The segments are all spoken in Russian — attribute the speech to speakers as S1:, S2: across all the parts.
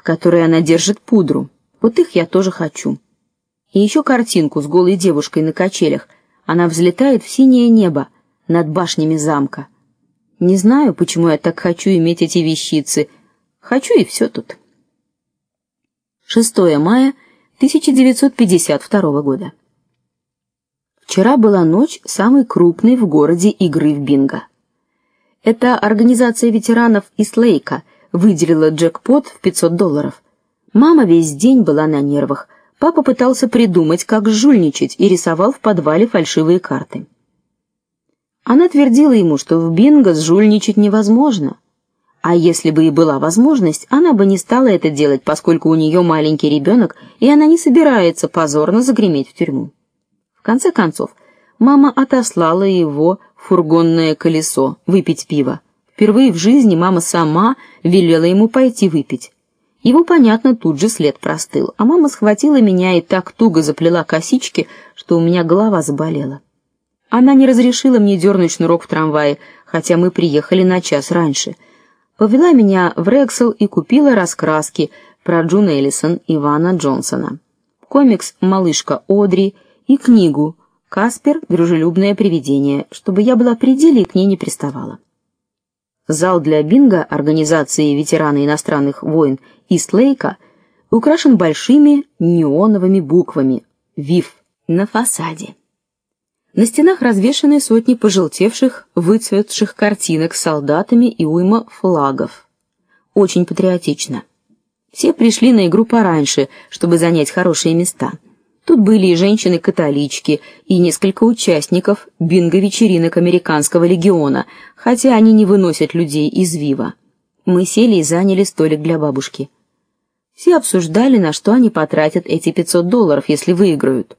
S1: в которой она держит пудру. Вот их я тоже хочу. И еще картинку с голой девушкой на качелях. Она взлетает в синее небо над башнями замка. Не знаю, почему я так хочу иметь эти вещицы. Хочу и все тут. 6 мая 1952 года. Вчера была ночь самой крупной в городе игры в бинго. Это организация ветеранов из Лейка выделила джекпот в 500 долларов. Мама весь день была на нервах. Папа пытался придумать, как жульничать, и рисовал в подвале фальшивые карты. Она твердила ему, что в бинго жульничать невозможно. А если бы и была возможность, она бы не стала это делать, поскольку у нее маленький ребенок, и она не собирается позорно загреметь в тюрьму. В конце концов, мама отослала его в фургонное колесо выпить пиво. Впервые в жизни мама сама велела ему пойти выпить. Его, понятно, тут же след простыл, а мама схватила меня и так туго заплела косички, что у меня голова заболела. Она не разрешила мне дернуть шнурок в трамвае, хотя мы приехали на час раньше. Повела меня в Рексел и купила раскраски про Джун Эллисон Ивана Джонсона. Комикс Малышка Одри и книгу Каспер дружелюбное привидение, чтобы я была при деле и к ней не приставала. Зал для бинго организации ветераны иностранных войн Истлейка украшен большими неоновыми буквами ВИФ на фасаде. На стенах развешаны сотни пожелтевших, выцветших картинок с солдатами и уйма флагов. Очень патриотично. Все пришли на игру пораньше, чтобы занять хорошие места. Тут были и женщины-католички, и несколько участников бинго-вечеринок американского легиона, хотя они не выносят людей из Вива. Мы сели и заняли столик для бабушки. Все обсуждали, на что они потратят эти 500 долларов, если выиграют.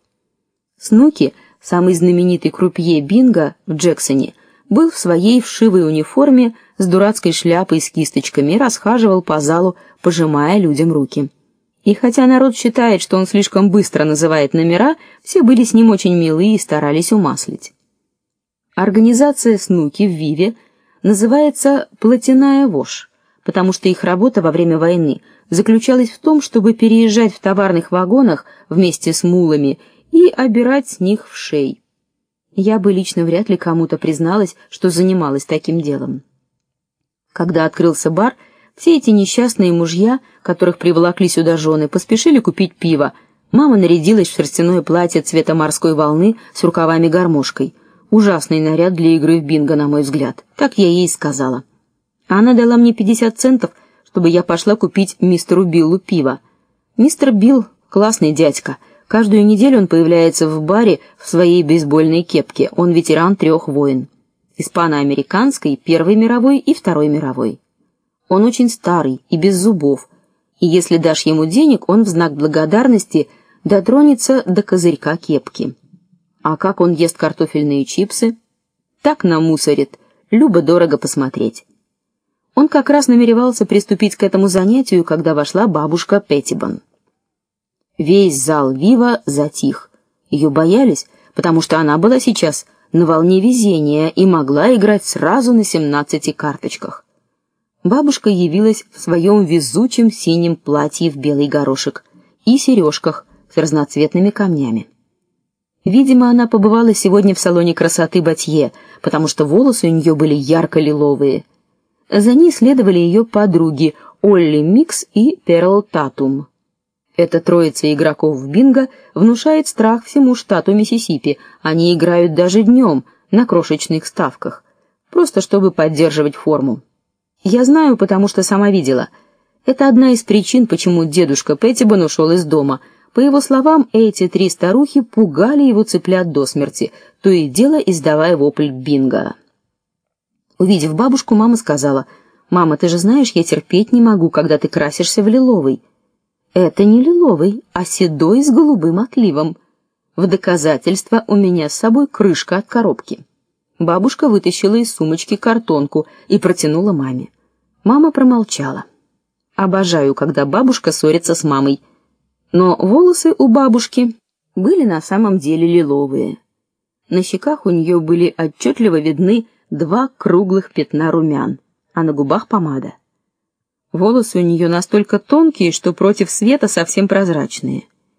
S1: Снуки самый знаменитый крупье бинго в Джексоне, был в своей вшивой униформе с дурацкой шляпой с кисточками и расхаживал по залу, пожимая людям руки. И хотя народ считает, что он слишком быстро называет номера, все были с ним очень милы и старались умаслить. Организация снуки в Виве называется Платиная вошь, потому что их работа во время войны заключалась в том, чтобы переезжать в товарных вагонах вместе с мулами и обирать с них в шей. Я бы лично вряд ли кому-то призналась, что занималась таким делом. Когда открылся бар, все эти несчастные мужья, которых приволокли сюда жены, поспешили купить пиво. Мама нарядилась в шерстяное платье цвета морской волны с рукавами-гармошкой. Ужасный наряд для игры в бинго, на мой взгляд. Так я ей сказала. Она дала мне 50 центов, чтобы я пошла купить мистеру Биллу пиво. Мистер Билл классный дядька. Каждую неделю он появляется в баре в своей бейсбольной кепке. Он ветеран трех войн: испано-американской, Первой мировой и Второй мировой. Он очень старый и без зубов. И если дашь ему денег, он в знак благодарности дотронется до козырька кепки. А как он ест картофельные чипсы, так намусорит, любо дорого посмотреть. Он как раз намеревался приступить к этому занятию, когда вошла бабушка Петтибон. Весь зал Вива затих. Ее боялись, потому что она была сейчас на волне везения и могла играть сразу на семнадцати карточках. Бабушка явилась в своем везучем синем платье в белый горошек и сережках с разноцветными камнями. Видимо, она побывала сегодня в салоне красоты Батье, потому что волосы у нее были ярко-лиловые. За ней следовали ее подруги Олли Микс и Перл Татум. Эта троица игроков в бинго внушает страх всему штату Миссисипи. Они играют даже днем на крошечных ставках, просто чтобы поддерживать форму. Я знаю, потому что сама видела. Это одна из причин, почему дедушка Петтибон ушел из дома. По его словам, эти три старухи пугали его цыплят до смерти, то и дело издавая вопль бинго. Увидев бабушку, мама сказала: "Мама, ты же знаешь, я терпеть не могу, когда ты красишься в лиловый". Это не лиловый, а седой с голубым отливом. В доказательство у меня с собой крышка от коробки. Бабушка вытащила из сумочки картонку и протянула маме. Мама промолчала. Обожаю, когда бабушка ссорится с мамой. Но волосы у бабушки были на самом деле лиловые. На щеках у нее были отчетливо видны два круглых пятна румян, а на губах помада. Волосы у нее настолько тонкие, что против света совсем прозрачные.